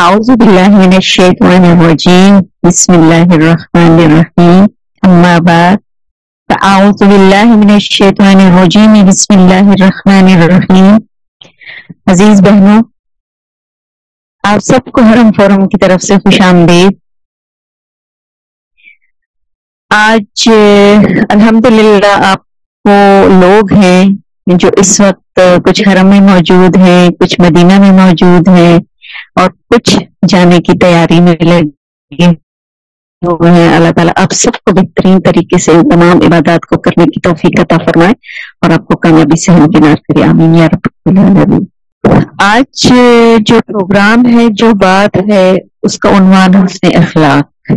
أعوذ بالله من الشيطان الرجيم بسم الله الرحمن الرحيم أما بعد فأعوذ بالله من الشيطان الرجيم بسم الله الرحمن الرحيم عزیز بہنوں، آپ سب کو حرم فورم کی طرف سے خوش آمدید. آج، الحمدللہ، آپ کو لوگ ہیں جو اس وقت کچھ حرم میں موجود ہیں، کچھ مدینہ میں موجود ہیں اور کچھ جانے کی تیاری میں لگے۔ ہوئے ہیں اللہ تعالیٰ آپ سب کو بہترین طریقے سے تمام عبادات کو کرنے کی توفیق عطا فرمائے اور آپ کو کامیابی سے ہم کنار کرے آمین۔ یا رب العالمین۔ آج جو پروگرام ہے، جو بات ہے، اس کا عنوان حسن اخلاق۔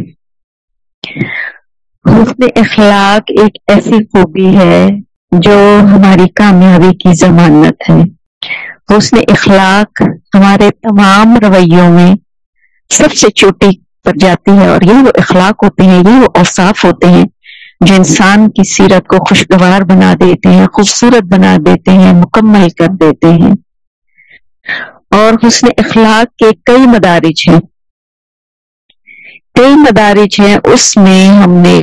حسن اخلاق ایک ایسی خوبی ہے جو ہماری کامیابی کی ضمانت ہے۔ حسن اخلاق ہمارے تمام رویوں میں سب سے چوٹی پر جاتی ہے اور یہ وہ اخلاق ہوتے ہیں، یہ وہ اوصاف ہوتے ہیں جو انسان کی سیرت کو خوشگوار بنا دیتے ہیں، خوبصورت بنا دیتے ہیں، مکمل کر دیتے ہیں۔ اور حسن اخلاق کے کئی مدارج ہیں۔ کئی مدارج ہیں، اس میں ہم نے،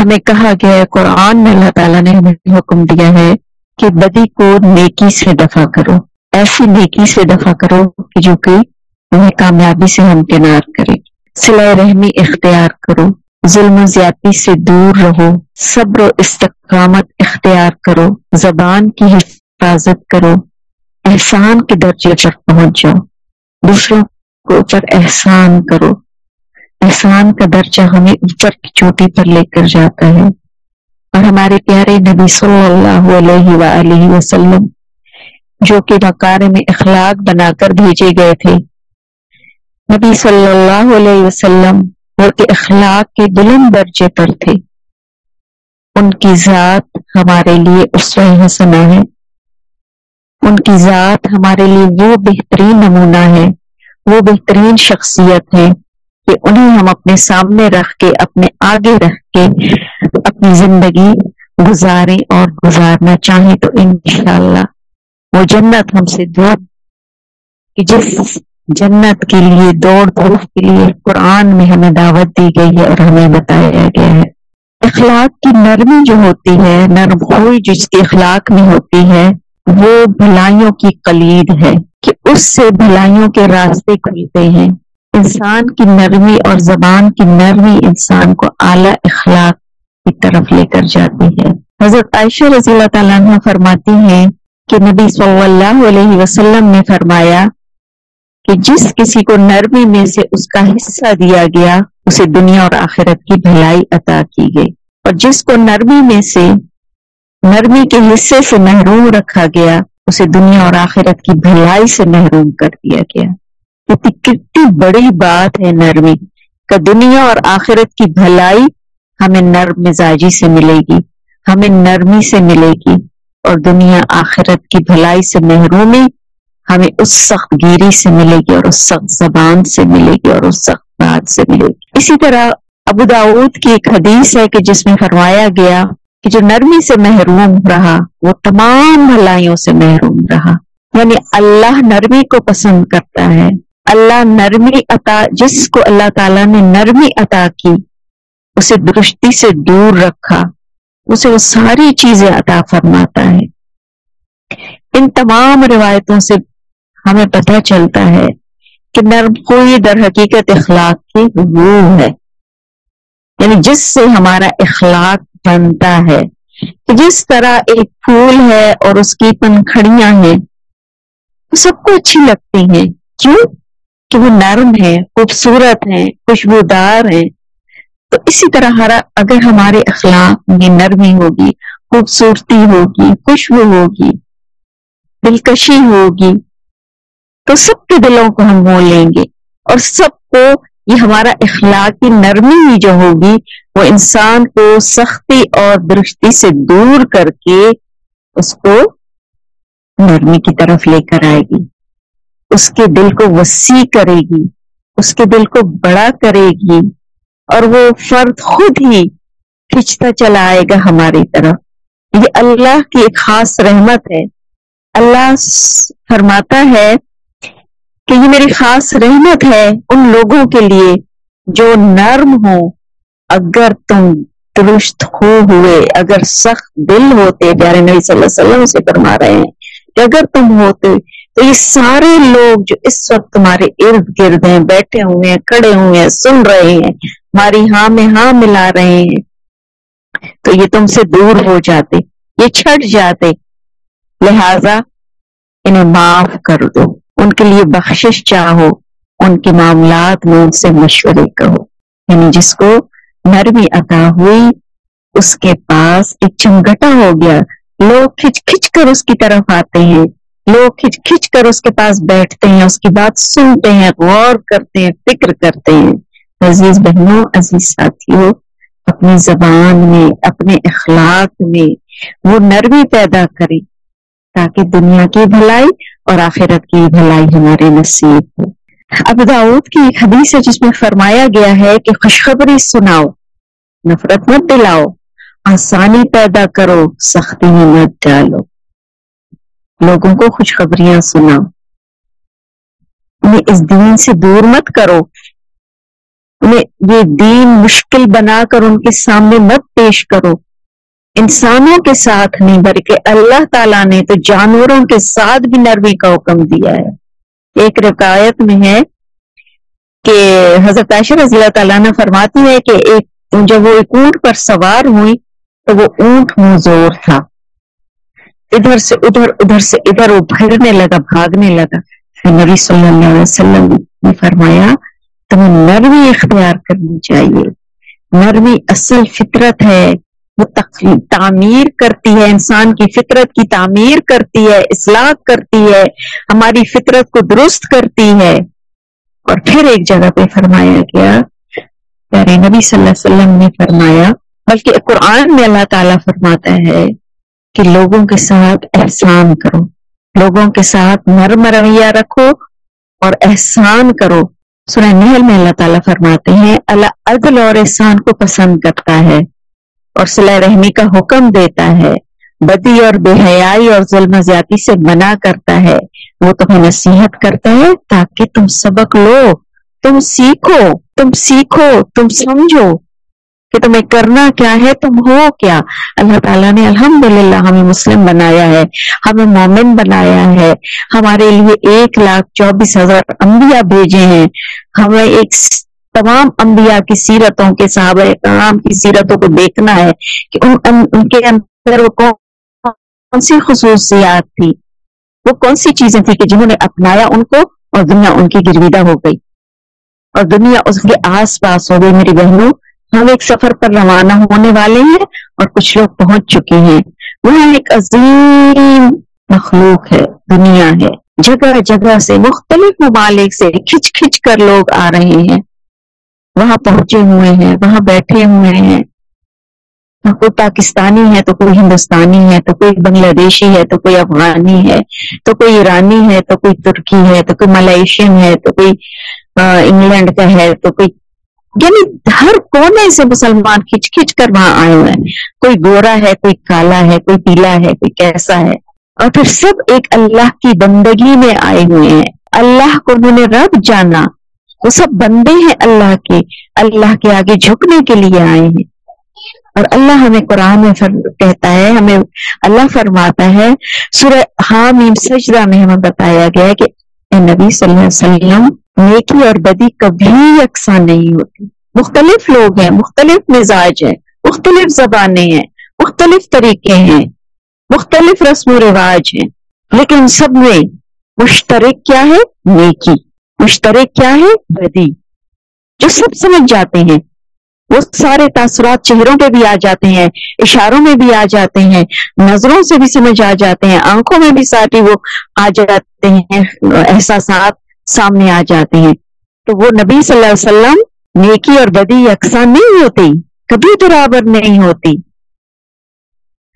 ہمیں کہا گیا ہے، قرآن میں اللہ تعالیٰ نے ہمیں حکم دیا ہے کہ بدی کو نیکی سے دفع کرو۔ ایسی نیکی سے دفع کرو کہ جو کہ انہیں کامیابی سے ہمکنار کرے۔ سلا رحمی اختیار کرو۔ ظلم و زیادتی سے دور رہو۔ صبر و استقامت اختیار کرو۔ زبان کی حفاظت کرو۔ احسان کے درجے پر پہنچ جاؤ۔ دوسروں کو اوپر احسان کرو۔ احسان کا درجہ ہمیں اوپر کی چوٹی پر لے کر جاتا ہے۔ اور ہمارے پیارے نبی صلی اللہ علیہ وآلہ وسلم، جو کہ مکار میں اخلاق بنا کر بھیجے گئے تھے۔ نبی صلی اللہ علیہ وسلم وہ اخلاق کے بلند درجے پر تھے۔ ان کی ذات ہمارے لیے اسوہ حسنہ ہے۔ ان کی ذات ہمارے لیے وہ بہترین نمونہ ہے۔ وہ بہترین شخصیت ہے۔ کہ انہیں ہم اپنے سامنے رکھ کے، اپنے آگے رکھ کے اپنی زندگی گزاریں اور گزارنا چاہیں تو انشاءاللہ وہ جنت ہم سے دور کہ جس جنت کے لیے، دوڑ دھوپ کے لیے قرآن میں ہمیں دعوت دی گئی ہے اور ہمیں بتایا گیا ہے۔ اخلاق کی نرمی جو ہوتی ہے، نرم خوئی جس کی اخلاق میں ہوتی ہے، وہ بھلائیوں کی قلید ہے کہ اس سے بھلائیوں کے راستے کھلتے ہیں۔ انسان کی نرمی اور زبان کی نرمی انسان کو اعلی اخلاق کی طرف لے کر جاتی ہے۔ حضرت عائشہ رضی اللہ تعالیٰ عنہ فرماتی ہیں کہ نبی صلی اللہ علیہ وسلم نے فرمایا کہ جس کسی کو نرمی میں سے اس کا حصہ دیا گیا، اسے دنیا اور آخرت کی بھلائی عطا کی گئی۔ اور جس کو نرمی میں سے نرمی کے حصے سے محروم رکھا گیا، اسے دنیا اور آخرت کی بھلائی سے محروم کر دیا گیا۔ کتنی بڑی بات ہے نرمی کا دنیا اور آخرت کی بھلائی ہمیں نرم مزاجی سے ملے گی، ہمیں نرمی سے ملے گی اور دنیا آخرت کی بھلائی سے محرومی ہمیں اس سخت گیری سے ملے گی اور اس سخت زبان سے ملے گی اور اس سخت بات سے ملے گی۔ اسی طرح ابو داود کی ایک حدیث ہے کہ جس میں فرمایا گیا کہ جو نرمی سے محروم رہا، وہ تمام بھلائیوں سے محروم رہا یعنی اللہ نرمی کو پسند کرتا ہے۔ اللہ نرمی عطا، جس کو اللہ تعالیٰ نے نرمی عطا کی، اسے درستی سے دور رکھا، اسے وہ ساری چیزیں عطا فرماتا ہے۔ ان تمام روایتوں سے ہمیں پتہ چلتا ہے کہ نرم کوئی در حقیقت اخلاق کی روح ہے۔ یعنی جس سے ہمارا اخلاق بنتا ہے، کہ جس طرح ایک پھول ہے اور اس کی پنکھڑیاں ہیں، وہ سب کو اچھی لگتی ہیں۔ کیوں؟ کہ وہ نرم ہیں خوبصورت ہیں خوشبودار ہیں تو اسی طرح ہر اگر ہمارے اخلاق میں نرمی ہوگی، خوبصورتی ہوگی، خوشبو ہوگی، دلکشی ہوگی، تو سب کے دلوں کو ہم مول لیں گے۔ اور سب کو یہ ہمارا اخلاقی نرمی ہی جو ہوگی، وہ انسان کو سختی اور درستی سے دور کر کے اس کو نرمی کی طرف لے کر آئے گی۔ اس کے دل کو وسیع کرے گی، اس کے دل کو بڑا کرے گی اور وہ فرد خود ہی کھچتا چلا آئے گا ہماری طرف۔ یہ اللہ کی ایک خاص رحمت ہے۔ اللہ فرماتا ہے کہ یہ میری خاص رحمت ہے ان لوگوں کے لیے جو نرم ہو اگر تم درست ہو ہوئے، اگر سخت دل ہوتے، پیارے نبی صلی اللہ علیہ وسلم سے فرما رہے ہیں کہ اگر تم ہوتے تو یہ سارے لوگ جو اس وقت تمہارے ارد گرد ہیں، بیٹھے ہوئے ہیں، کھڑے ہوئے ہیں، سن رہے ہیں، ہماری ہاں میں ہاں ملا رہے ہیں۔ تو یہ تم سے دور ہو جاتے، یہ چھٹ جاتے۔ لہذا انہیں معاف کر دو۔ ان کے لیے بخشش چاہو، ان کے معاملات میں ان سے مشورے کرو یعنی جس کو نرمی عطا ہوئی، اس کے پاس ایک چمگٹا ہو گیا۔ لوگ کھچ کھچ کر اس کی طرف آتے ہیں۔ لوگ کھچ کھچ کر اس کے پاس بیٹھتے ہیں، اس کی بات سنتے ہیں، غور کرتے ہیں، فکر کرتے ہیں۔ عزیز بہنوں، عزیز ساتھیوں، اپنی زبان میں، اپنے اخلاق میں وہ نرمی پیدا کرے تاکہ دنیا کی بھلائی اور آخرت کی بھلائی ہمارے نصیب ہو۔ اب داؤد کی ایک حدیث ہے جس میں فرمایا گیا ہے کہ خوشخبری سناؤ، نفرت مت دلاؤ، آسانی پیدا کرو، سختی میں مت ڈالو۔ لوگوں کو خوشخبریاں سناؤ۔ انہیں اس دین سے دور مت کرو۔ انہیں یہ دین مشکل بنا کر ان کے سامنے مت پیش کرو۔ انسانوں کے ساتھ نہیں، بلکہ اللہ تعالیٰ نے تو جانوروں کے ساتھ بھی نرمی کا حکم دیا ہے۔ ایک روایت میں ہے کہ حضرت عائشہ رضی اللہ تعالیٰ نے فرماتی ہے کہ ایک، جب وہ ایک اونٹ پر سوار ہوئی تو وہ اونٹ مزور تھا۔ ادھر سے ادھر ادھر سے ادھر، وہ بھرنے لگا، بھاگنے لگا۔ نبی صلی اللہ علیہ وسلم نے فرمایا، تمہیں نرمی اختیار کرنی چاہیے۔ نرمی اصل فطرت ہے، وہ تعمیر کرتی ہے۔ انسان کی فطرت کی تعمیر کرتی ہے، اصلاح کرتی ہے۔ ہماری فطرت کو درست کرتی ہے۔ اور پھر ایک جگہ پہ فرمایا گیا، پیارے نبی صلی اللہ علیہ وسلم نے فرمایا، بلکہ قرآن میں اللہ تعالیٰ فرماتا ہے کہ لوگوں کے ساتھ احسان کرو، لوگوں کے ساتھ نرم رویہ رکھو اور احسان کرو۔ سورہ نحل میں اللہ تعالیٰ فرماتے ہیں، اللہ عدل اور احسان کو پسند کرتا ہے اور صلاح رحمی کا حکم دیتا ہے۔ بدی اور بے حیائی اور ظلم زیادتی سے منع کرتا ہے۔ وہ تمہیں نصیحت کرتا ہے تاکہ تم سبق لو، تم سیکھو تم سیکھو، تم سمجھو۔ کہ تمہیں کرنا کیا ہے؟ تم ہو کیا؟ اللہ تعالیٰ نے الحمدللہ ہمیں مسلم بنایا ہے ہمیں مومن بنایا ہے ہمارے لیے ایک لاکھ چوبیس ہزار انبیاء بھیجے ہیں۔ ہمیں ایک تمام انبیاء کی سیرتوں کے صحابہ کرام کی سیرتوں کو دیکھنا ہے کہ ان, ان, ان کے اندر وہ کون سی خصوصیات تھی؟ وہ کون سی چیزیں تھی کہ جنہوں نے اپنایا ان کو اور دنیا ان کی گرویدہ ہو گئی۔ اور دنیا اس کے آس پاس ہو گئی میری بہنوں۔ ہم ایک سفر پر روانہ ہونے والے ہیں اور کچھ لوگ پہنچ چکے ہیں۔ وہ ایک عظیم مخلوق ہے، دنیا ہے۔ جگہ جگہ سے مختلف ممالک سے کھچ کھچ کر لوگ آ رہے ہیں۔ وہاں پہنچے ہوئے ہیں، وہاں بیٹھے ہوئے ہیں۔ کوئی پاکستانی ہے تو کوئی ہندوستانی ہے، تو کوئی بنگلہ دیشی ہے تو کوئی افغانی ہے، تو کوئی ایرانی ہے تو کوئی ترکی ہے، تو کوئی ملیشین ہے تو کوئی انگلینڈ کا ہے تو کوئی یعنی ہر کونے سے مسلمان کھچ کھچ کر وہاں آئے ہوئے ہیں۔ کوئی گورا ہے، کوئی کالا ہے، کوئی پیلا ہے، کوئی کیسا ہے۔ اور پھر سب ایک اللہ کی بندگی میں آئے ہوئے ہیں۔ اللہ کو انہوں نے رب جانا۔ وہ سب بندے ہیں اللہ کے۔ اللہ کے آگے جھکنے کے لیے آئے ہیں۔ اور اللہ ہمیں قرآن میں کہتا ہے، ہمیں اللہ فرماتا ہے، سورہ حامیم سجدہ میں ہمیں بتایا گیا ہے کہ اے نبی صلی اللہ علیہ وسلم، نیکی اور بدی کبھی یکساں نہیں ہوتی۔ مختلف لوگ ہیں، مختلف مزاج ہیں، مختلف زبانیں ہیں، مختلف طریقے ہیں، مختلف رسم و رواج ہیں۔ لیکن سب میں مشترک کیا ہے؟ نیکی۔ مشترک کیا ہے؟ بدی۔ جو سب سمجھ جاتے ہیں وہ سارے تاثرات چہروں پہ بھی آ جاتے ہیں، اشاروں میں بھی آ جاتے ہیں، نظروں سے بھی سمجھ آ جاتے ہیں، آنکھوں میں بھی ساتھ وہ آ جاتے ہیں، احساسات سامنے آ جاتے ہیں۔ تو وہ نبی صلی اللہ علیہ وسلم نیکی اور بدی یکساں نہیں ہوتی، کبھی برابر نہیں ہوتی۔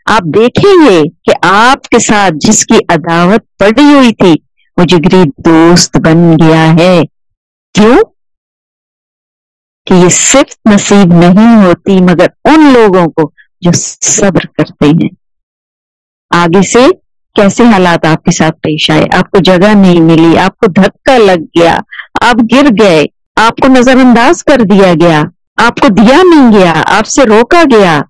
آپ دیکھیں گے کہ آپ کے ساتھ جس کی عداوت پڑی ہوئی تھی، وہ جگری دوست بن گیا ہے۔ کیوں؟ کہ یہ صرف نصیب نہیں ہوتی مگر ان لوگوں کو جو صبر کرتے ہیں۔ آگے سے کیسے حالات آپ کے ساتھ پیش آئے؟ آپ کو جگہ نہیں ملی، آپ کو دھکا لگ گیا، آپ گر گئے، آپ کو نظر انداز کر دیا گیا، آپ کو دیا نہیں گیا، آپ سے روکا گیا،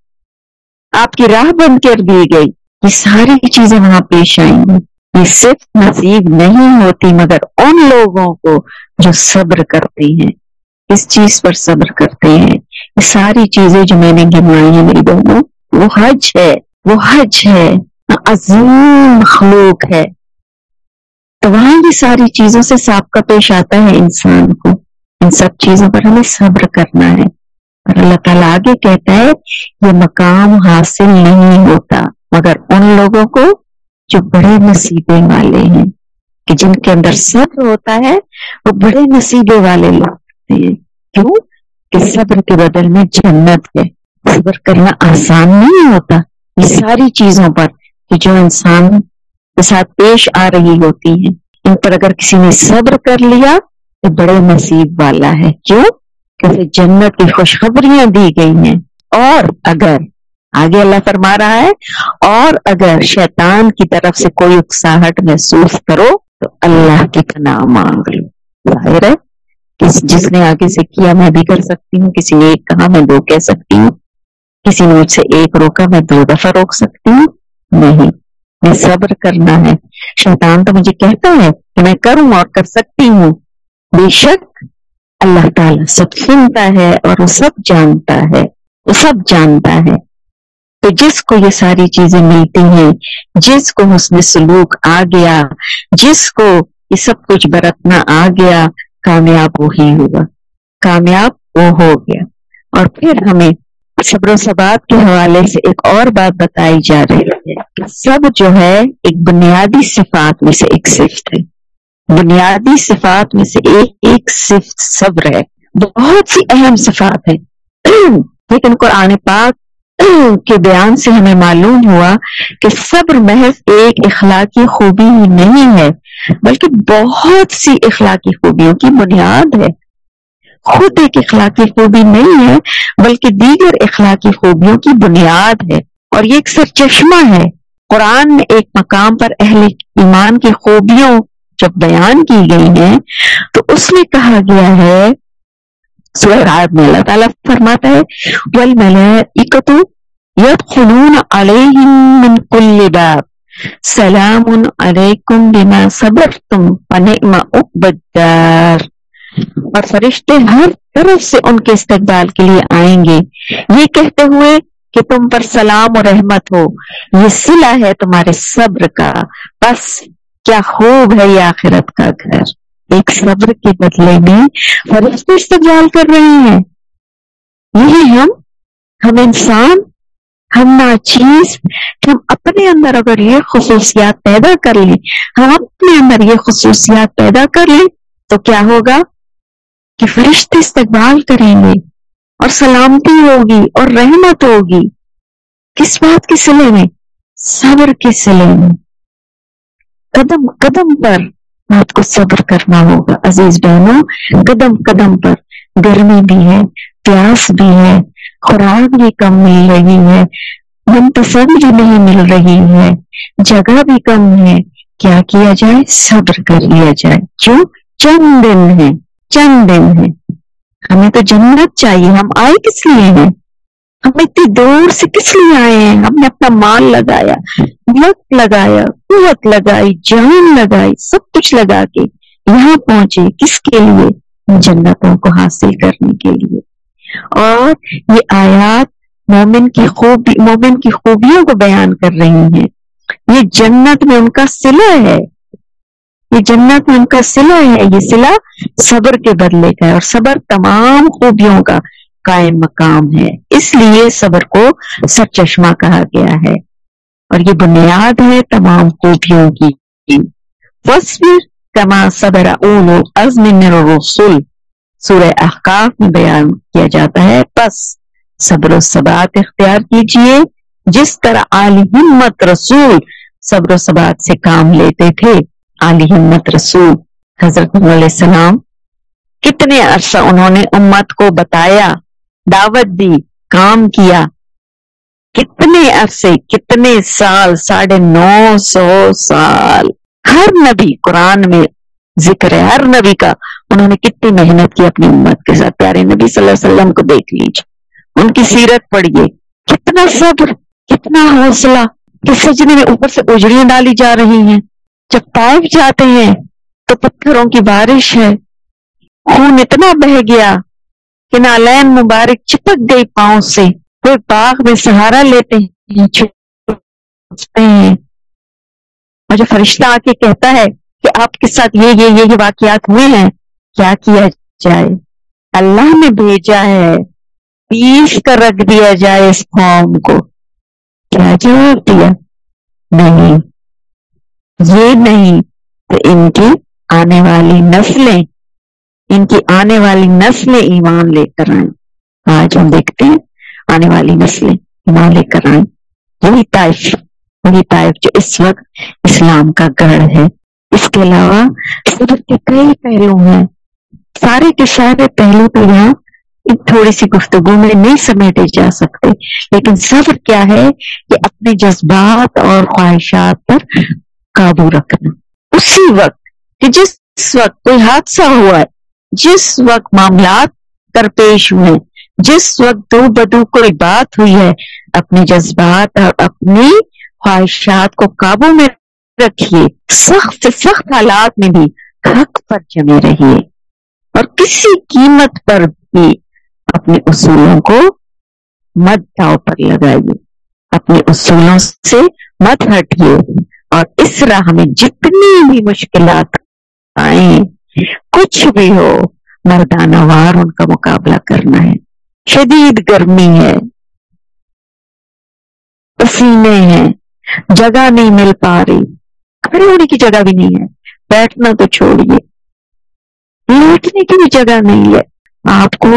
آپ کی راہ بند کر دی گئی۔ یہ ساری چیزیں وہاں پیش آئیں گی۔ یہ صرف نصیب نہیں ہوتی مگر ان لوگوں کو جو صبر کرتے ہیں۔ اس چیز پر صبر کرتے ہیں۔ یہ ساری چیزیں جو میں نے گنوائی ہیں میری بہنوں، وہ حج ہے، وہ حج ہے۔ عظیم مخلوق ہے۔ تو وہاں یہ ساری چیزوں سے سابقہ پیش آتا ہے انسان کو۔ ان سب چیزوں پر ہمیں صبر کرنا ہے۔ اور اللہ تعالیٰ آگے کہتا ہے، یہ مقام حاصل نہیں ہوتا مگر ان لوگوں کو جو بڑے نصیبے والے ہیں، کہ جن کے اندر صبر ہوتا ہے، وہ بڑے نصیبے والے لوگ۔ ہوتے ہیں کیوں؟ کہ صبر کے بدل میں جنت ہے۔ صبر کرنا آسان نہیں ہوتا۔ یہ ساری چیزوں پر کہ جو انسان کے ساتھ پیش آ رہی ہوتی ہیں، ان پر اگر کسی نے صبر کر لیا تو بڑے نصیب والا ہے۔ کیوں؟ کہ جنت کی خوشخبریاں دی گئی ہیں۔ اور اگر، آگے اللہ فرما رہا ہے، اور اگر شیطان کی طرف سے کوئی اکساہٹ محسوس کرو تو اللہ کی پناہ مانگ لو۔ ظاہر ہے۔ جس نے آگے سے کیا میں بھی کر سکتی ہوں، کسی نے ایک کہا میں دو کہہ سکتی ہوں۔ کسی نے مجھ سے ایک روکا میں دو دفعہ روک سکتی ہوں۔ نہیں، میں صبر کرنا ہے۔ شیطان تو مجھے کہتا ہے کہ میں کروں اور کر سکتی ہوں۔ بے شک اللہ تعالیٰ سب سنتا ہے اور وہ سب جانتا ہے۔ وہ سب جانتا ہے۔ تو جس کو یہ ساری چیزیں ملتی ہیں، جس کو حسن سلوک آ گیا، جس کو یہ سب کچھ برتنا آ گیا کامیاب وہی ہوگا کامیاب وہ ہو گیا۔ اور پھر ہمیں صبر و ثبات کے حوالے سے ایک اور بات بتائی جا رہی ہے کہ سب جو ہے ایک بنیادی صفات میں سے ایک صفت ہے۔ بنیادی صفات میں سے ایک ایک صفت صبر ہے۔ بہت سی اہم صفات ہے لیکن قرآن پاک کے بیان سے ہمیں معلوم ہوا کہ صبر محض ایک اخلاقی خوبی ہی نہیں ہے۔ بلکہ بہت سی اخلاقی خوبیوں کی بنیاد ہے۔ خود ایک اخلاقی خوبی نہیں ہے، بلکہ دیگر اخلاقی خوبیوں کی بنیاد ہے۔ اور یہ ایک سر چشمہ ہے۔ قرآن میں ایک مقام پر اہل ایمان کی خوبیوں جب بیان کی گئی ہیں، تو اس میں کہا گیا ہے۔ سورہ میں اللہ تعالیٰ فرماتا ہے وَالْمَلَائِكَةُ يَدْخُلُونَ عَلَيْهِم مِّن كُلِّ بَابٍ۔ سَلَامٌ عَلَيْكُمْ بِمَا صَبَرْتُمْ فَنِعْمَ عُقْبَ الدَّارِ اور فرشتے ہر طرف سے ان کے استقبال کے لیے آئیں گے۔ یہ کہتے ہوئے کہ تم پر سلام و رحمت ہو۔ یہ سلا ہے تمہارے صبر کا۔ بس کیا خوب ہے یہ آخرت کا گھر۔ ایک صبر کے بدلے میں فرشتے استقبال کر رہے ہیں۔ یہی ہم ہم انسان ہم ناچیز کہ ہم اپنے اندر اگر یہ خصوصیات پیدا کر لیں، ہم اپنے اندر یہ خصوصیات پیدا کر لیں، تو کیا ہوگا؟ کہ فرشتے استقبال کریں گے اور سلامتی ہوگی اور رحمت ہوگی۔ کس بات کے سلے میں؟ صبر کے سلے میں۔ قدم قدم پر بات کو صبر کرنا ہوگا، عزیز بہنوں، قدم قدم پر۔ گرمی بھی ہے، پیاس بھی ہے خوراک بھی کم مل رہی ہے منتصب بھی نہیں مل رہی ہے۔ جگہ بھی کم ہے۔ کیا کیا جائے؟ صبر کر لیا جائے۔ جو چند دن ہے چند دن ہے ہمیں تو جنت چاہیے۔ ہم آئے کس لیے ہیں؟ ہم اتنی دور سے کس لیے آئے ہیں؟ ہم نے اپنا مال لگایا وقت لگایا، قوت لگائی، جان لگائی، سب کچھ لگا کے یہاں پہنچے کس کے لیے؟ جنتوں کو حاصل کرنے کے لیے۔ اور یہ آیات مومن کی خوبی مومن کی خوبیوں کو بیان کر رہی ہیں۔ یہ جنت میں ان کا سلا ہے۔ یہ جنت میں ان کا سلا ہے۔ یہ سلا صبر کے بدلے کا ہے اور صبر تمام خوبیوں کا قائم مقام ہے۔ اس لیے صبر کو سر چشمہ کہا گیا ہے۔ اور یہ بنیاد ہے تمام خوبیوں کی۔ کما صبر اولو ازم رسول سورہ احقاف میں بیان کیا جاتا ہے۔ بس صبر و ثبات اختیار کیجیے۔ جس طرح عالی ہمت رسول صبر و ثبات سے کام لیتے تھے علی ہمت رسول حضرت علیہ السلام کتنے عرصہ انہوں نے امت کو بتایا، دعوت دی، کام کیا۔ کتنے عرصے، کتنے سال، ساڑھے نو سو سال۔ ہر نبی قرآن میں ذکر ہے ہر نبی کا۔ انہوں نے کتنی محنت کی اپنی امت کے ساتھ۔ پیارے نبی صلی اللہ علیہ وسلم کو دیکھ لیجیے ان کی سیرت پڑھیے کتنا صبر، کتنا حوصلہ۔ کہ سجنے میں اوپر سے اجڑیاں ڈالی جا رہی ہیں۔ جب طائف جاتے ہیں تو پتھروں کی بارش ہے۔ خون اتنا بہ گیا کہ نالین مبارک چپک گئی پاؤں سے۔ پھر باغ میں سہارا لیتے ہیں اور جو فرشتہ آ کے کہتا ہے کہ آپ کے ساتھ یہ یہ یہ واقعات ہوئے ہیں، کیا کیا جائے؟ اللہ نے بھیجا ہے پیس کر رکھ دیا جائے اس قوم کو۔ کیا جواب دیا؟ نہیں۔ یہ نہیں تو ان کی آنے والی نسلیں، ان کی آنے والی نسلیں ایمان لے کر آئیں۔ آج ہم دیکھتے ہیں، آنے والی نسلیں ایمان لے کر آئیں۔ یہی طائف، وہی طائف جو اس وقت اسلام کا گڑھ ہے۔ اس کے علاوہ صبر کے کئی پہلو ہیں۔ سارے کے سارے پہلو تو یہاں تھوڑی سی گفتگو میں نہیں سمیٹے جا سکتے، لیکن صبر کیا ہے کہ اپنے جذبات اور خواہشات پر قابو رکھنا۔ اسی وقت کہ جس وقت کوئی حادثہ ہوا ہے، جس وقت معاملات درپیش ہوئے جس وقت دو بدو کوئی بات ہوئی ہے، اپنے جذبات اور اپنی خواہشات کو قابو میں رکھیے۔ سخت سخت حالات میں بھی حق پر جمے رہیے۔ اور کسی قیمت پر بھی اپنے اصولوں کو مت داؤ، پر لگائیے۔ اپنے اصولوں سے مت ہٹیے۔ اور اس راہ میں جتنی بھی مشکلات آئیں، کچھ بھی ہو، مردانہ وار ان کا مقابلہ کرنا ہے۔ شدید گرمی ہے، پسینے ہیں، جگہ نہیں مل پا رہی۔ کھڑے ہونے کی جگہ بھی نہیں ہے۔ بیٹھنا تو چھوڑیے۔ لیٹنے کی بھی جگہ نہیں ہے۔ آپ کو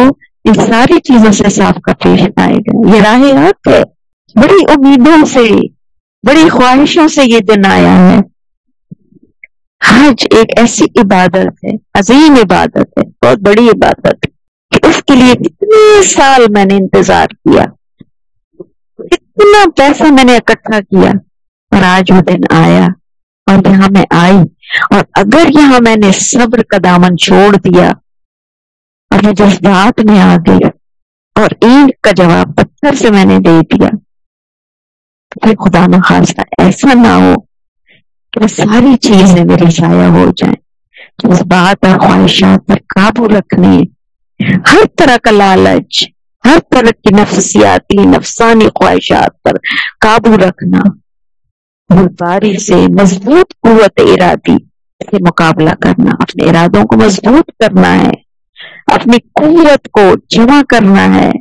ان ساری چیزوں سے صاف کا پیش آئے گا یہ راہ حق ہے۔ بڑی امیدوں سے، بڑی خواہشوں سے یہ دن آیا ہے۔ حج ایک ایسی عبادت ہے، عظیم عبادت ہے، بہت بڑی عبادت ہے کہ اس کے لیے کتنے سال میں نے انتظار کیا۔ کتنا پیسہ میں نے اکٹھا کیا۔ اور آج وہ دن آیا۔ اور یہاں میں آئی اور اگر یہاں میں نے صبر کا دامن چھوڑ دیا اور میں جذبات میں آ گئی اور اینٹ کا جواب پتھر سے میں نے دے دیا پھر خدا نخواستہ ایسا نہ ہو کہ وہ ساری چیزیں میری ضائع ہو جائیں جذبات اور خواہشات پر قابو رکھنے، ہر طرح کا لالچ، ہر طرح کی نفسیاتی، نفسانی خواہشات پر قابو رکھنا۔ باری سے مضبوط قوت ارادی سے مقابلہ کرنا، اپنے ارادوں کو مضبوط کرنا ہے، اپنی قوت کو جمع کرنا ہے۔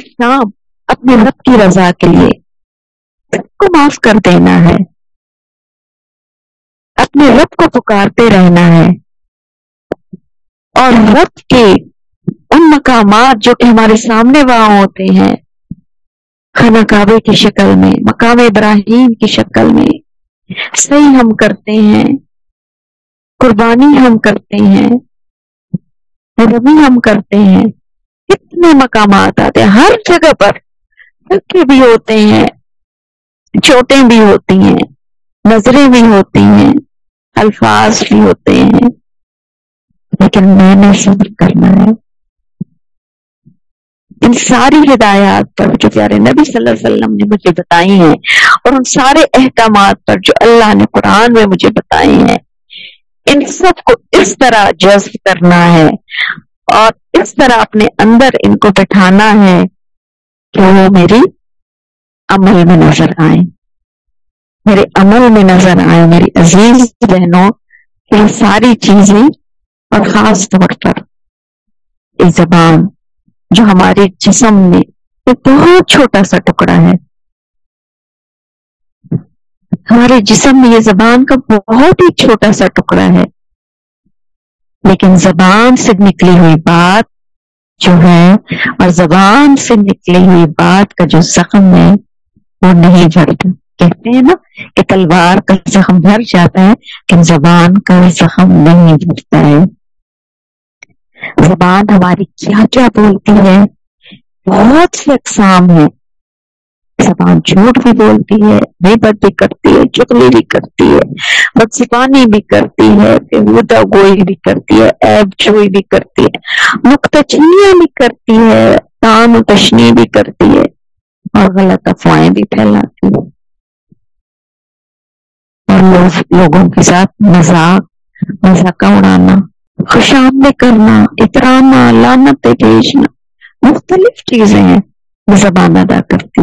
شام اپنے رب کی رضا کے لیے سب کو معاف کر دینا ہے۔ اپنے رب کو پکارتے رہنا ہے۔ اور رب کے ان مقامات جو کہ ہمارے سامنے وہاں ہوتے ہیں خانہ کعبے کی شکل میں، مقام ابراہیم کی شکل میں۔ صحیح ہم کرتے ہیں، قربانی ہم کرتے ہیں ربی ہم کرتے ہیں۔ کتنے مقامات آتے ہیں، ہر جگہ پر۔ ہلکے بھی ہوتے ہیں، چوٹیں بھی ہوتی ہیں، نظریں بھی ہوتی ہیں، الفاظ بھی ہوتے ہیں۔ لیکن میں نے صبر کرنا ہے۔ ان ساری ہدایات پر جو پیارے نبی صلی اللہ علیہ وسلم نے مجھے بتائی ہیں اور ان سارے احکامات پر جو اللہ نے قرآن میں مجھے بتائی ہیں، ان سب کو اس طرح جذب کرنا ہے اور اس طرح اپنے اندر ان کو بٹھانا ہے کہ وہ میری عمل میں نظر آئے میرے عمل میں نظر آئے میری عزیز بہنوں، یہ ساری چیزیں اور خاص طور پر۔ یہ زبان جو ہمارے جسم میں ایک بہت چھوٹا سا ٹکڑا ہے۔ ہمارے جسم میں یہ زبان کا بہت ہی چھوٹا سا ٹکڑا ہے۔ لیکن زبان سے نکلی ہوئی بات جو ہے اور زبان سے نکلی ہوئی بات کا جو زخم ہے وہ نہیں جھڑتا۔ کہتے ہیں نا کہ تلوار کا زخم جھڑ جاتا ہے، لیکن زبان کا زخم نہیں جھڑتا ہے۔ زبان ہماری کیا کیا بولتی ہے؟ بہت سی اقسام ہیں۔ زبان جھوٹ بھی بولتی ہے بد بھی کرتی ہے چکلی بھی کرتی ہے بدسپانی بھی کرتی ہے گوئی بھی کرتی ہے ایب چوئی بھی کرتی ہے، نقطہ چینیاں بھی کرتی ہے، تان و تشنی بھی کرتی ہے، اور غلط افواہیں بھی پھیلاتی ہے اور لوگوں کے ساتھ مذاق مذاق اڑانا۔ خوشامد کرنا اترانا لانت بھیجنا، مختلف چیزیں ہیں زبان ادا کرتی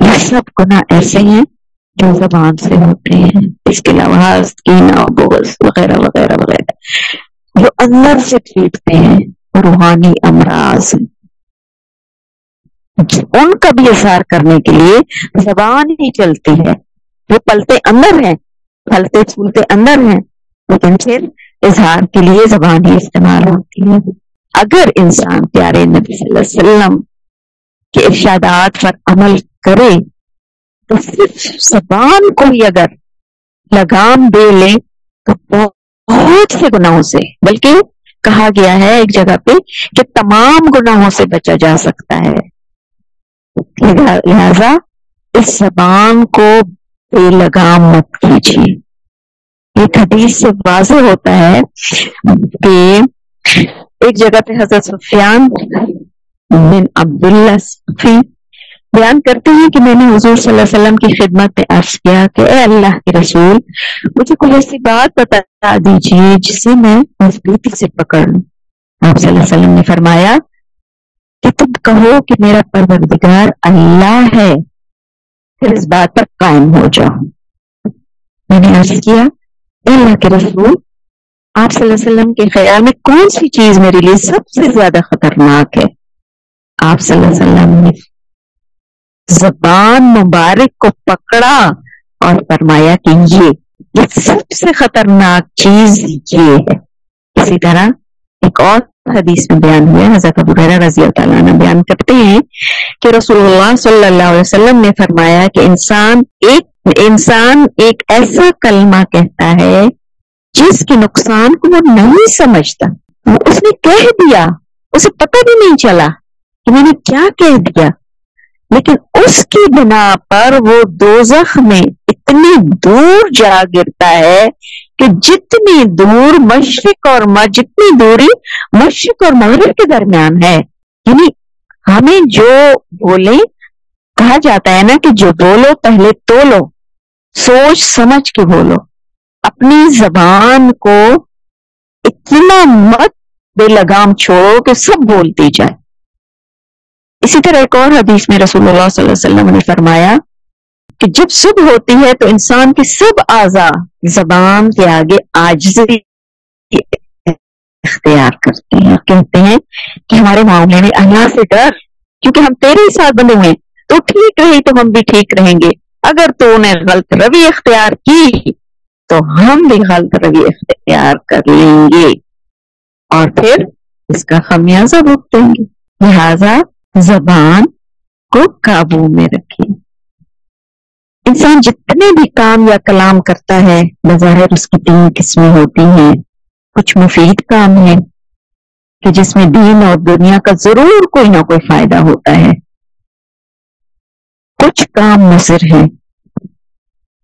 یہ سب گناہ ایسے ہیں جو زبان سے ہوتے ہیں۔ اس کے علاوہ بغض، وغیرہ وغیرہ وغیرہ۔ جو اندر سے ٹھیکتے ہیں، روحانی امراض۔ ان کا بھی اثار کرنے کے لیے زبان ہی چلتی ہے۔ وہ پلتے اندر ہیں، پھلتے، پھولتے اندر ہیں، لیکن پھر اظہار کے لیے زبان ہی استعمال ہوتی ہے۔ اگر انسان پیارے نبی صلی اللہ علیہ وسلم کے ارشادات پر عمل کرے، تو صرف زبان کو ہی اگر لگام دے لے، تو بہت سے گناہوں سے، بلکہ کہا گیا ہے ایک جگہ پہ کہ تمام گناہوں سے بچا جا سکتا ہے۔ لہذا اس زبان کو بے لگام مت کیجیے۔ ایک حدیث سے واضح ہوتا ہے کہ ایک جگہ پہ حضرت سفیان بن عبداللہ صفی بیان کرتے ہیں کہ میں نے حضور صلی اللہ علیہ وسلم کی خدمت میں عرض کیا کہ اے اللہ کے رسول، مجھے کوئی ایسی بات بتا دیجیے جسے میں مضبوطی سے پکڑ لوں آپ صلی اللہ علیہ وسلم نے فرمایا کہ تم کہو کہ میرا پروردگار اللہ ہے، پھر اس بات پر قائم ہو جاؤ۔ میں نے عرض کیا اللہ کے رسول، آپ صلی اللہ علیہ وسلم کے خیال میں کون سی چیز میرے لیے سب سے زیادہ خطرناک ہے؟ آپ صلی اللہ علیہ وسلم نے زبان مبارک کو پکڑا اور فرمایا کہ یہ یہ سب سے خطرناک چیز یہ ہے۔ اسی طرح ایک اور حدیث میں بیان ہوا حضرت ابو حضرت رضی اللہ تعالیٰ نے بیان کرتے ہیں کہ رسول اللہ صلی اللہ علیہ وسلم نے فرمایا کہ انسان ایک انسان ایک ایسا کلمہ کہتا ہے جس کے نقصان کو وہ نہیں سمجھتا۔ اس نے کہہ دیا، اسے پتہ بھی نہیں چلا کہ میں نے کیا کہہ دیا۔ لیکن اس کی بنا پر وہ دوزخ میں اتنی دور جا گرتا ہے کہ جتنی دور مشرق اور جتنی دوری مشرق اور مغرب کے درمیان ہے۔ یعنی ہمیں جو بولے کہا جاتا ہے نا کہ جو بولو، پہلے تولو، سوچ سمجھ کے بولو۔ اپنی زبان کو اتنا مت بے لگام چھوڑو کہ سب بولتی جائے اسی طرح ایک اور حدیث میں رسول اللہ صلی اللہ علیہ وسلم نے فرمایا کہ جب صبح ہوتی ہے تو انسان کے سب اعضا زبان کے آگے آجزی اختیار کرتے ہیں اور کہتے ہیں کہ ہمارے معاملے میں اللہ سے ڈر، کیونکہ ہم تیرے ہی ساتھ بنے ہوئے تو ٹھیک رہی تو ہم بھی ٹھیک رہیں گے۔ اگر تو انہیں غلط روی اختیار کی، تو ہم بھی غلط روی اختیار کر لیں گے۔ اور پھر اس کا خمیازہ بھگتیں دیں گے۔ لہذا زبان کو قابو میں رکھے انسان جتنے بھی کام یا کلام کرتا ہے بظاہر اس کی تین قسمیں ہوتی ہیں۔ کچھ مفید کام ہے کہ جس میں دین اور دنیا کا ضرور کوئی نہ کوئی فائدہ ہوتا ہے۔ کچھ کام مصر ہے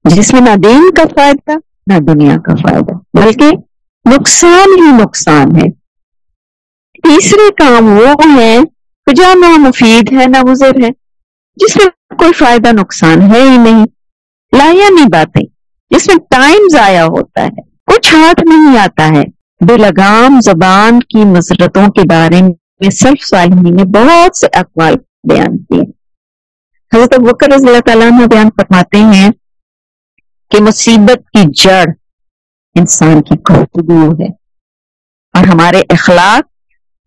جس میں نہ دین کا فائدہ، نہ دنیا کا فائدہ، بلکہ نقصان ہی نقصان ہے۔ تیسرے کام وہ ہیں جو نہ مفید ہے نہ مضر ہے، جس میں کوئی فائدہ نقصان ہے ہی نہیں۔ لایا باتیں، جس میں ٹائم ضائع ہوتا ہے، کچھ ہاتھ نہیں آتا ہے۔ بے لگام زبان کی مذرتوں کے بارے میں سلف صالحی نے بہت سے اقوال بیان کیے۔ حضرت بکر رضی اللہ تعالیٰ نے بیان فرماتے ہیں کہ مصیبت کی جڑ انسان کی گفتگو ہے اور ہمارے اخلاق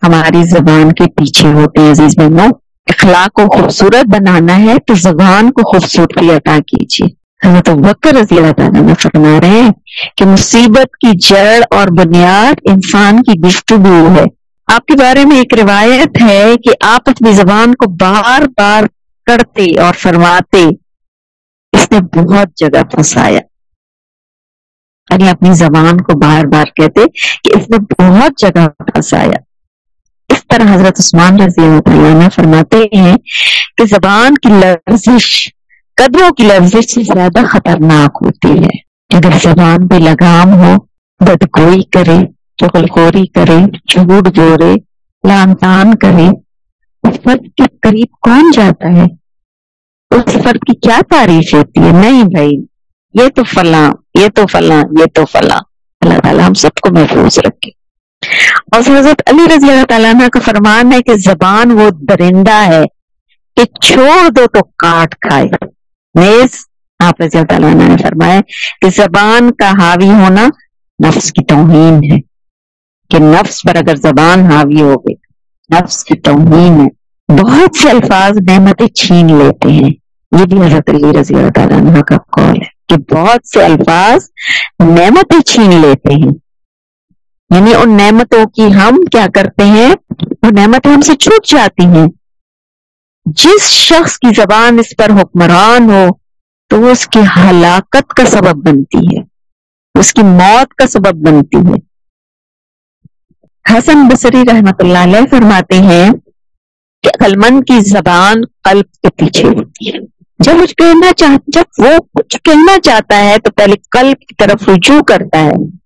ہماری زبان کے پیچھے ہوتے ہیں۔ عزیز بہنوں اخلاق کو خوبصورت بنانا ہے تو زبان کو خوبصورتی عطا کیجیے۔ حضرت بکر رضی اللہ تعالیٰ نے فرما رہے ہیں کہ مصیبت کی جڑ اور بنیاد انسان کی گفتگو ہے۔ آپ کے بارے میں ایک روایت ہے کہ آپ اپنی زبان کو بار بار کرتے اور فرماتے۔ اس نے بہت جگہ پھنسایا۔ یعنی اپنی زبان کو بار بار کہتے کہ اس نے بہت جگہ پھنسایا۔ طرح حضرت عثمان رضی اللہ عنہ فرماتے ہیں کہ زبان کی لرزش، قدروں کی لرزش سے زیادہ خطرناک ہوتی ہے۔ اگر زبان پہ لگام ہو، بدگوئی کرے چغلخوری کرے، جھوٹ جوڑے لان تان کرے، اس فرد کے قریب کون جاتا ہے؟ اس فرد کی کیا تعریف ہوتی ہے؟ نہیں بھائی، یہ تو فلاں، یہ تو فلاں، یہ تو فلاں۔ اللہ تعالیٰ ہم سب کو محفوظ رکھے۔ اور حضرت علی رضی اللہ تعالیٰ عنہ کا فرمان ہے کہ زبان وہ درندہ ہے کہ چھوڑ دو تو کاٹ کھائے۔ نیز آپ رضی اللہ تعالیٰ عنہ نے فرمایا کہ زبان کا حاوی ہونا نفس کی توہین ہے۔ کہ نفس پر اگر زبان حاوی ہو گئی، نفس کی توہین ہے۔ بہت سے الفاظ نعمتیں چھین لیتے ہیں۔ یہ بھی حضرت علی رضی اللہ تعالیٰ عنہ کا قول ہے کہ بہت سے الفاظ نعمتیں چھین لیتے ہیں۔ یعنی ان نعمتوں کی ہم کیا کرتے ہیں؟ وہ نعمتیں ہم سے چھوٹ جاتی ہیں۔ جس شخص کی زبان اس پر حکمران ہو، تو وہ اس کی ہلاکت کا سبب بنتی ہے۔ اس کی موت کا سبب بنتی ہے۔ حسن بصری رحمت اللہ علیہ فرماتے ہیں کہ قلمن کی زبان قلب کے پیچھے ہوتی ہے۔ جب کچھ کہنا چاہ، جب وہ کچھ کہنا چاہتا ہے، تو پہلے قلب کی طرف رجوع کرتا ہے۔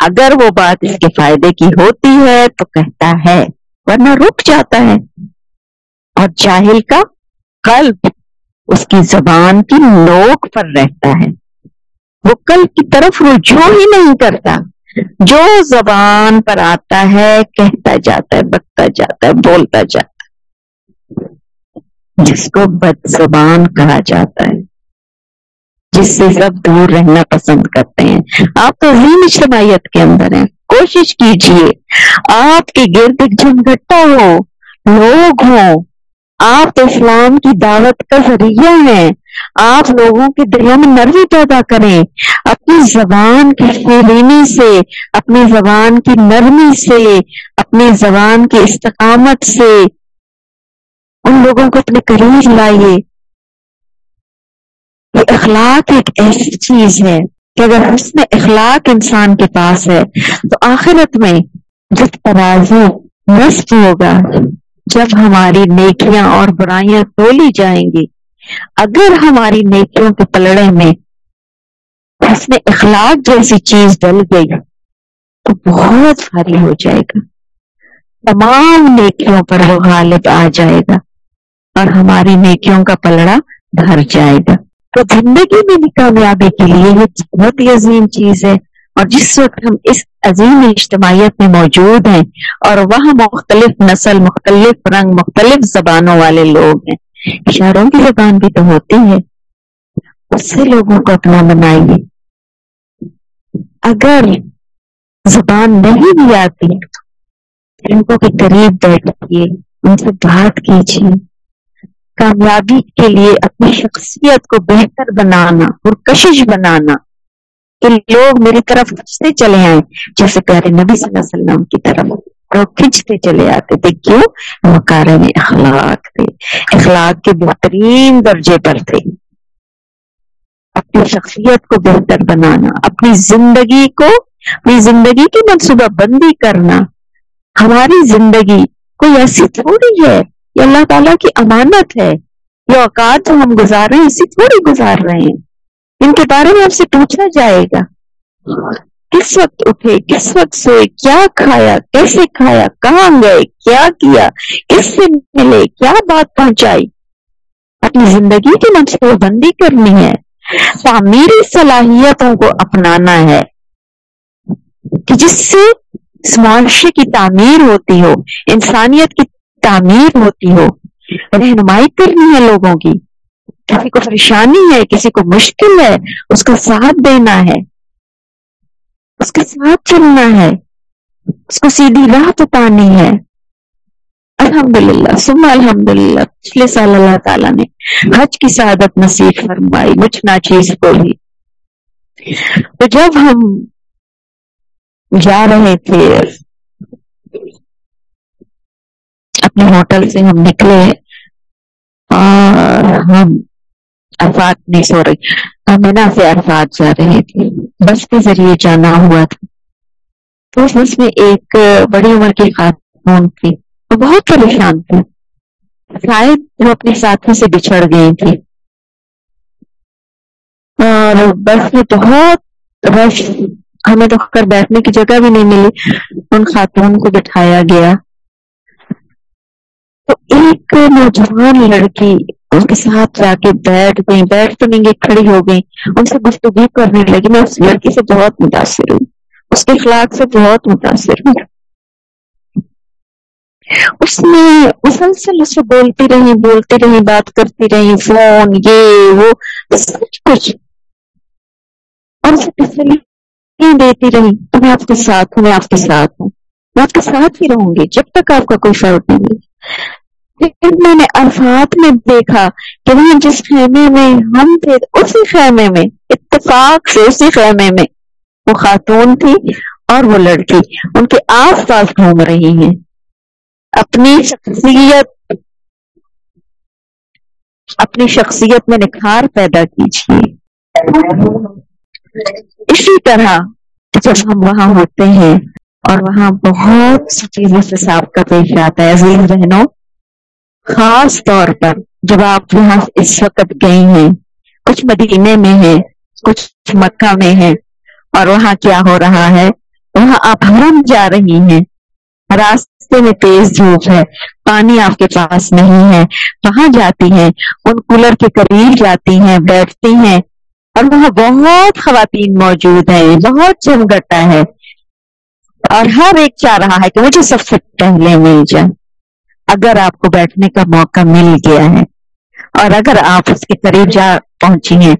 اگر وہ بات اس کے فائدے کی ہوتی ہے تو کہتا ہے، ورنہ رک جاتا ہے۔ اور جاہل کا قلب اس کی زبان کی نوک پر رہتا ہے۔ وہ قلب کی طرف رجوع ہی نہیں کرتا۔ جو زبان پر آتا ہے، کہتا جاتا ہے، بکتا جاتا ہے، بولتا جاتا ہے۔ جس کو بد زبان کہا جاتا ہے۔ جس سے سب دور رہنا پسند کرتے ہیں۔ آپ تو عظیم اجتماعیت کے اندر ہیں۔ کوشش کیجیے۔ آپ کے گرد ایک جھنگٹا ہو۔ لوگ ہوں۔ آپ تو اسلام کی دعوت کا ذریعہ ہیں۔ آپ لوگوں کے دلوں میں نرمی پیدا کریں۔ اپنی زبان کی فیلینی سے، اپنی زبان کی نرمی سے، اپنی زبان کی استقامت سے۔ ان لوگوں کو اپنے قریب لائیے۔ یہ اخلاق ایک ایسی چیز ہے کہ اگر حسن اخلاق انسان کے پاس ہے، تو آخرت میں جس ترازو نصب ہوگا، جب ہماری نیکیاں اور برائیاں تولی جائیں گی۔ اگر ہماری نیکیوں کے پلڑے میں حسن اخلاق جیسی چیز ڈل گئی، تو بہت بھاری ہو جائے گا۔ تمام نیکیوں پر وہ غالب آ جائے گا اور ہماری نیکیوں کا پلڑا بھر جائے گا۔ تو زندگی میں بھی کامیابی کے لیے یہ بہت ہی عظیم چیز ہے اور جس وقت ہم اس عظیم اجتماعیت میں موجود ہیں اور وہاں مختلف نسل، مختلف رنگ، مختلف زبانوں والے لوگ ہیں، اشاروں کی زبان بھی تو ہوتی ہے، اس سے لوگوں کو اپنا بنائیے۔ اگر زبان نہیں بھی آتی، ان کو کے قریب بیٹھیے، ان سے بات کیجیے۔ کامیابی کے لیے اپنی شخصیت کو بہتر بنانا پرکشش بنانا کہ لوگ میری طرف سے چلے آئے جیسے پیارے نبی صلی اللہ علیہ وسلم کی طرف کھنچتے چلے آتے۔ تھے کیوں مکارے اخلاق تھے۔ اخلاق کے بہترین درجے پر تھے۔ اپنی شخصیت کو بہتر بنانا، اپنی زندگی کو، اپنی زندگی کی منصوبہ بندی کرنا۔ ہماری زندگی کوئی ایسی تھوڑی ہے یہ اللہ تعالیٰ کی امانت ہے۔ یہ اوقات جو ہم گزار رہے ہیں، اسی تھوڑی گزار رہے ہیں۔ ان کے بارے میں آپ سے پوچھا جائے گا۔ کس وقت اٹھے، کس وقت سوئے، کیا کھایا، کیسے کھایا، کہاں گئے، کیا کیا، کس سے ملے، کیا بات پہنچائی۔ اپنی زندگی کی منصوبہ بندی کرنی ہے۔ تعمیری صلاحیتوں کو اپنانا ہے۔ کہ جس سے اس معاشرے کی تعمیر ہوتی ہو، انسانیت کی تعمیر ہوتی ہو، رہنمائی کرنی ہے لوگوں کی۔ کسی کو پریشانی ہے، کسی کو مشکل ہے، اس کا ساتھ دینا ہے۔ اس کے ساتھ چلنا ہے۔ اس کو سیدھی راہ بتانی ہے۔ الحمد للہ سم الحمد للہ پچھلے سال اللہ تعالیٰ نے حج کی سعادت نصیب فرمائی، مجھ ناچیز کو بھی تو جب ہم جا رہے تھے اپنے ہوٹل سے ہم نکلے اور ہم افات نہیں سو رہی ہم سے ارفات جا رہے تھے۔ بس کے ذریعے جانا ہوا تھا۔ تو بس میں ایک بڑی عمر کی خاتون تھی۔ وہ بہت پریشان تھی شاید وہ اپنے ساتھی سے بچھڑ گئی تھی۔ اور بس میں بہت رش، ہمیں تو کر بیٹھنے کی جگہ بھی نہیں ملی۔ ان خاتون کو بٹھایا گیا۔ تو ایک نوجوان لڑکی ان کے ساتھ جا کے بیٹھ گئی، بیٹھ تو نہیں گئی، کھڑی ہو گئی۔ ان سے گفتگو کرنے لگی۔ میں اس لڑکی سے بہت متاثر ہوئی اس کے اخلاق سے بہت متاثر ہوئی اس نے مسلسل اس سے بولتی رہی بولتی رہی، بات کرتی رہی، فون، یہ، وہ، سب کچھ۔ اور اسے تسلی دیتی رہی۔ تو میں آپ کے ساتھ ہوں، میں آپ کے ساتھ ہوں۔ میں آپ کے ساتھ ہی رہوں گی، جب تک آپ کا کوئی فرق نہیں۔ لیکن میں نے ارفات میں دیکھا کہ وہاں جس خیمے میں ہم تھے، اسی خیمے میں، اتفاق سے اسی خیمے میں وہ خاتون تھی اور وہ لڑکی، ان کے آس پاس گھوم رہی ہیں۔ اپنی شخصیت اپنی شخصیت میں نکھار پیدا کیجیے۔ اسی طرح جب ہم وہاں ہوتے ہیں اور وہاں بہت سی چیزوں سے سابقہ پیش آتا ہے، عزیز بہنوں خاص طور پر جب آپ یہاں اس وقت گئے ہیں، کچھ مدینے میں ہیں، کچھ مکہ میں ہیں، اور وہاں کیا ہو رہا ہے؟ وہاں آپ حرم جا رہی ہیں۔ راستے میں تیز دھوپ ہے، پانی آپ کے پاس نہیں ہے۔ وہاں جاتی ہیں، ان کولر کے قریب جاتی ہیں، بیٹھتی ہیں۔ اور وہاں بہت خواتین موجود ہیں، بہت چمگٹا ہے۔ اور ہر ایک چاہ رہا ہے کہ مجھے سب سے پہلے مل جائے اگر آپ کو بیٹھنے کا موقع مل گیا ہے اور اگر آپ اس کے قریب جا پہنچی ہیں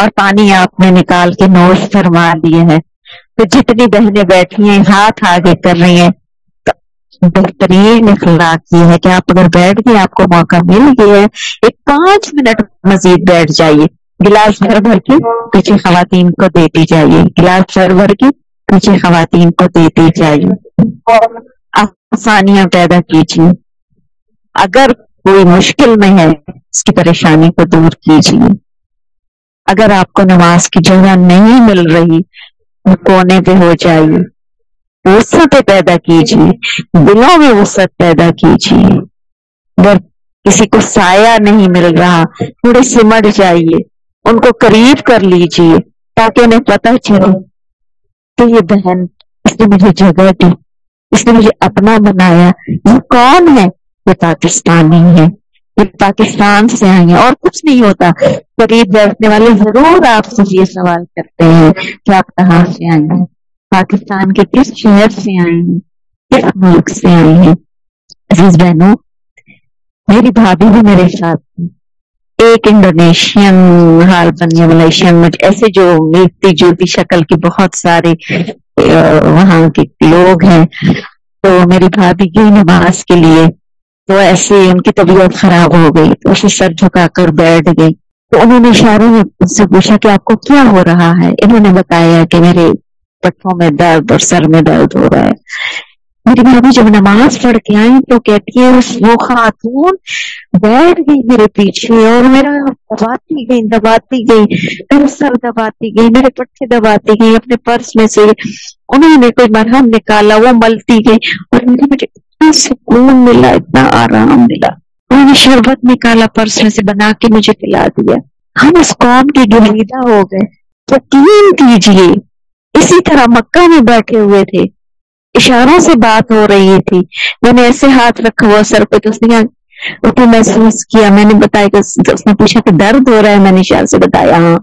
اور پانی آپ نے نکال کے نوش فرما دیے ہیں، تو جتنی بہنیں بیٹھی ہیں، ہاتھ آگے کر رہی ہیں بہترین اخلاق یہ ہے کہ آپ اگر بیٹھ گئے آپ کو موقع مل گیا ہے، ایک پانچ منٹ مزید بیٹھ جائیے۔ گلاس بھر بھر کے پیچھے خواتین کو دیتی جائیے۔ گلاس بھر بھر کے پیچھے خواتین کو دیتی جائیے۔ آسانیاں پیدا کیجیے۔ اگر کوئی مشکل میں ہے، اس کی پریشانی کو دور کیجیے۔ اگر آپ کو نماز کی جگہ نہیں مل رہی، کونے پہ ہو جائیے۔ وسط پیدا کیجیے، دلوں میں وسط پیدا کیجیے۔ اگر کسی کو سایہ نہیں مل رہا تھوڑے سمٹ جائیے۔ ان کو قریب کر لیجیے تاکہ انہیں پتہ چلے کہ یہ بہن اس نے مجھے جگہ دی، اس نے مجھے اپنا بنایا۔ یہ کون ہے؟ یہ پاکستانی ہے یہ پاکستان سے آئے ہیں اور کچھ نہیں ہوتا۔ قریب بیٹھنے والے ضرور آپ سے یہ سوال کرتے ہیں کہ آپ کہاں سے آئے ہیں؟ پاکستان کے کس شہر سے آئے ہیں؟ کس ملک سے آئے ہیں؟ عزیز بہنوں، میری بھابھی بھی میرے ساتھ تھی۔ ایک انڈونیشین حال بنیا ملیشین ایسے جو ملتی جلتی شکل کی بہت سارے وہاں کے لوگ ہیں۔ تو میری بھابھی گئی نماز کے لیے تو ایسے ان کی طبیعت خراب ہو گئی تو اسے سر جھکا کر بیٹھ گئی تو انہوں نے اشارے میں سے پوچھا کہ آپ کو کیا ہو رہا ہے انہوں نے بتایا کہ میرے پٹھوں میں درد اور سر میں درد ہو رہا ہے میری بھابھی جب نماز پڑھ کے آئی تو کہتی ہے وہ خاتون بیٹھ گئی میرے پیچھے اور میرا دباتی گئی دباتی گئی میرا سر دباتی گئی میرے پٹھے دباتی گئی اپنے پرس میں سے انہوں نے کوئی مرہم نکالا وہ ملتی گئی اور مجھے اتنا سکون ملا، اتنا آرام ملا۔ انہوں نے شربت نکالا پرس میں سے بنا کے مجھے پلا دیا۔ ہم اس قوم کے گریدہ ہو گئے۔ یقین کیجیے اسی طرح مکہ میں بیٹھے ہوئے تھے۔ اشاروں سے بات ہو رہی تھی۔ میں نے ایسے ہاتھ رکھا ہوا، سر پہ تو اس نے تو محسوس کیا، میں نے بتایا کہ اس نے پوچھا کہ درد ہو رہا ہے، میں نے شاید سے بتایا۔ ہاں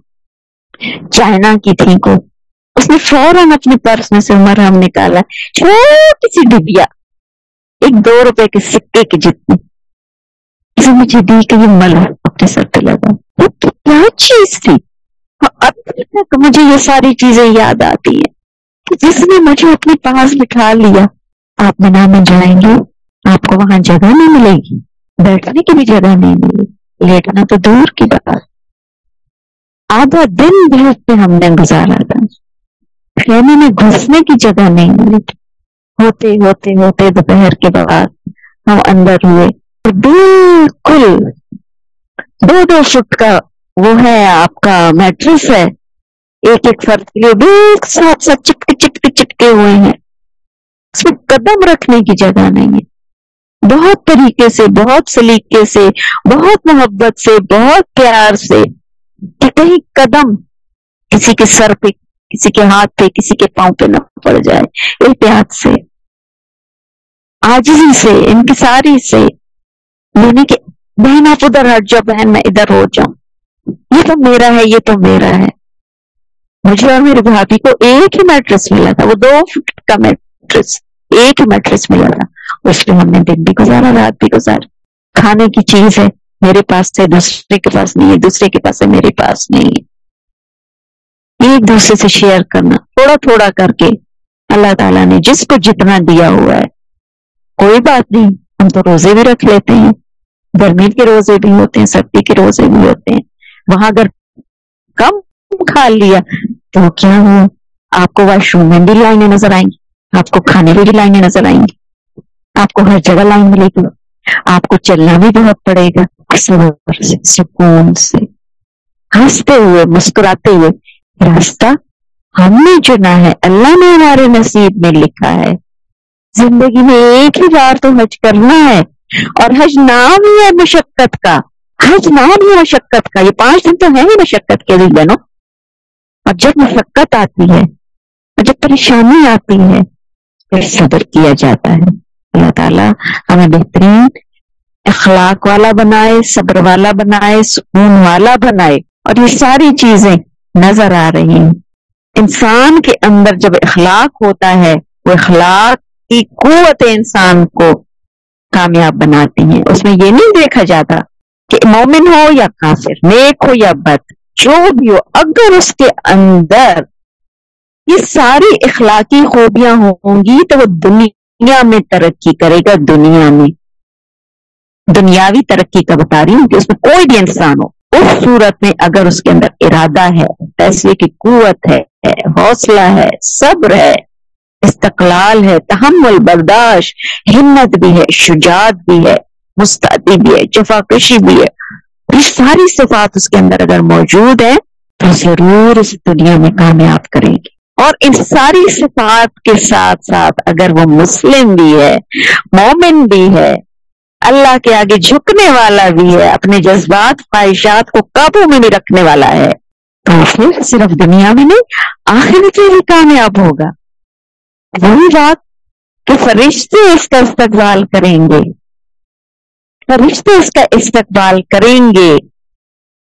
چائنا کی تھی کو اس نے فوراً اپنے پرس میں سے عمر ہم نکالا۔ چھوٹی سی ڈبیا۔ ایک دو روپے کے سکے کی جتنی۔ اسے مجھے دی کہ یہ مل اپنے سر پہ لگا۔ وہ کیا چیز تھی۔ ہاں، اب تک مجھے یہ ساری چیزیں یاد آتی ہیں۔ کہ جس نے مجھے اپنے پاس بٹھا لیا، آپ مینا میں جائیں گے، آپ کو وہاں جگہ نہیں ملے گی۔ بیٹھنے کی بھی جگہ نہیں ملے گی لیٹنا تو دور کی بات آدھا دن دھوپ پہ ہم نے گزارا تھا۔ خیمے میں گھسنے کی جگہ نہیں ملی۔ تھی ہوتے ہوتے ہوتے دوپہر کے بعد ہم اندر ہوئے۔ بالکل دو دو فٹ کا وہ ہے آپ کا میٹرس ہے۔ ایک ایک فرد کے لیے بالکل ساتھ ساتھ چپکے چپکے چپکے ہوئے ہیں۔ اس میں قدم رکھنے کی جگہ نہیں ہے۔ بہت طریقے سے، بہت سلیقے سے، بہت محبت سے، بہت پیار سے کہ کہیں قدم کسی کے سر پہ کسی کے ہاتھ پہ، کسی کے پاؤں پہ نہ پڑ جائے۔ احتیاط سے آجزی سے، انکساری سے۔ یعنی کہ بہن آپ ادھر ہٹ جاؤ، بہن میں ادھر ہو جاؤں یہ تو میرا ہے، یہ تو میرا ہے۔ مجھے اور میری بھابھی کو ایک ہی میٹرس ملا تھا، وہ دو فٹ کا میٹرس، ایک ہی میٹرس ملا تھا۔ اس پہ ہم نے دن بھی گزارا، رات بھی گزارا کھانے کی چیز ہے، میرے پاس سے، دوسرے کے پاس نہیں ہے، دوسرے کے پاس ہے میرے پاس نہیں ہے۔ ایک دوسرے سے شیئر کرنا، تھوڑا تھوڑا کر کے اللہ تعالیٰ نے جس کو جتنا دیا ہوا ہے، کوئی بات نہیں، ہم تو روزے بھی رکھ لیتے ہیں۔ گرمی کے روزے بھی ہوتے ہیں، سردی کے روزے بھی ہوتے ہیں۔ وہاں اگر کم کھا لیا تو کیا ہوا؟ آپ کو واش روم میں بھی لائنیں نظر آئیں گی، آپ کو کھانے میں بھی لائنیں نظر آئیں گی۔ آپ کو ہر جگہ لائن ملے گی۔ آپ کو چلنا بھی بہت پڑے گا۔ سکون سے، ہنستے ہوئے، مسکراتے ہوئے راستہ ہم نے چنا ہے۔ اللہ نے ہمارے نصیب میں لکھا ہے۔ زندگی میں ایک ہی بار تو حج کرنا ہے۔ اور حج نام ہی ہے مشقت کا۔ حج نام ہی مشقت کا۔ یہ پانچ دن تو ہے ہی مشقت کے دن جنو اور جب مشقت آتی ہے، اور جب پریشانی آتی ہے، پھر صبر کیا جاتا ہے۔ اللہ تعالیٰ ہمیں بہترین اخلاق والا بنائے، صبر والا بنائے، سکون والا بنائے۔ اور یہ ساری چیزیں نظر آ رہی ہیں۔ انسان کے اندر جب اخلاق ہوتا ہے، وہ اخلاق کی قوت انسان کو کامیاب بناتی ہیں۔ اس میں یہ نہیں دیکھا جاتا کہ مومن ہو یا کافر، نیک ہو یا بد، جو بھی ہو، اگر اس کے اندر یہ ساری اخلاقی خوبیاں ہوں گی تو وہ دنیا میں ترقی کرے گا۔ دنیا میں، دنیاوی ترقی کا بتا رہی ہوں کہ اس میں کوئی بھی انسان ہو۔ اس صورت میں اگر اس کے اندر ارادہ ہے، فیصلے کی قوت ہے، حوصلہ ہے، صبر ہے، استقلال ہے، تحمل، برداشت، ہمت بھی ہے، شجاعت بھی ہے، مستعدی بھی ہے، جفا کشی بھی ہے، یہ ساری صفات اس کے اندر اگر موجود ہے تو ضرور اس دنیا میں کامیاب کرے گی اور ان ساری صفات کے ساتھ ساتھ اگر وہ مسلم بھی ہے، مومن بھی ہے اللہ کے آگے جھکنے والا بھی ہے، اپنے جذبات، خواہشات کو قابو میں بھی رکھنے والا ہے۔ تو پھر صرف دنیا میں نہیں آخر میں بھی کامیاب ہوگا۔ وہی بات کہ فرشتے اس کا استقبال کریں گے۔ فرشتے اس کا استقبال کریں گے۔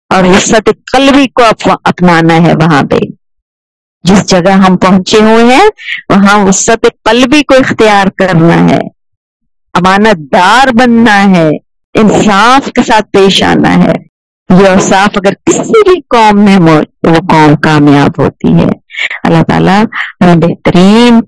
اور وسط قلبی کو اپنانا ہے وہاں پہ۔ جس جگہ ہم پہنچے ہوئے ہیں، وہاں وسط قلبی کو اختیار کرنا ہے۔ امانت دار بننا ہے، انصاف کے ساتھ پیش آنا ہے۔ یہ انصاف اگر کسی بھی قوم میں ہو تو وہ قوم کامیاب ہوتی ہے۔ اللہ تعالیٰ ہمیں بہترین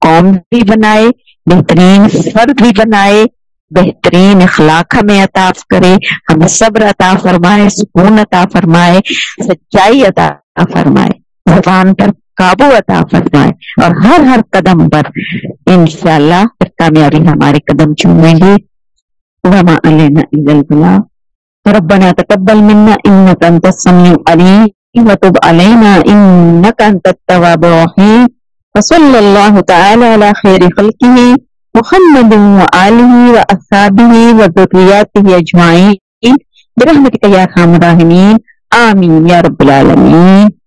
قوم بھی بنائے، بہترین فرد بھی بنائے، بہترین اخلاق ہمیں عطا کرے، ہمیں صبر عطا فرمائے، سکون عطا فرمائے، سچائی عطا فرمائے۔ زبان پر قابو عطا فرمائے اور ہر ہر قدم پر انشاءاللہ پھر کامیابی ہمارے قدم چومیں گے۔ وما علینا الا ربنا تقبل منا انك انت السميع العليم۔ وتب علينا انك انت التواب الرحيم۔ وصلى الله تعالى على خير خلقه محمد وآله وأصحابه وذرياته أجمعين۔ برحمتك يا أرحم الراحمين۔ آمين يا رب العالمين۔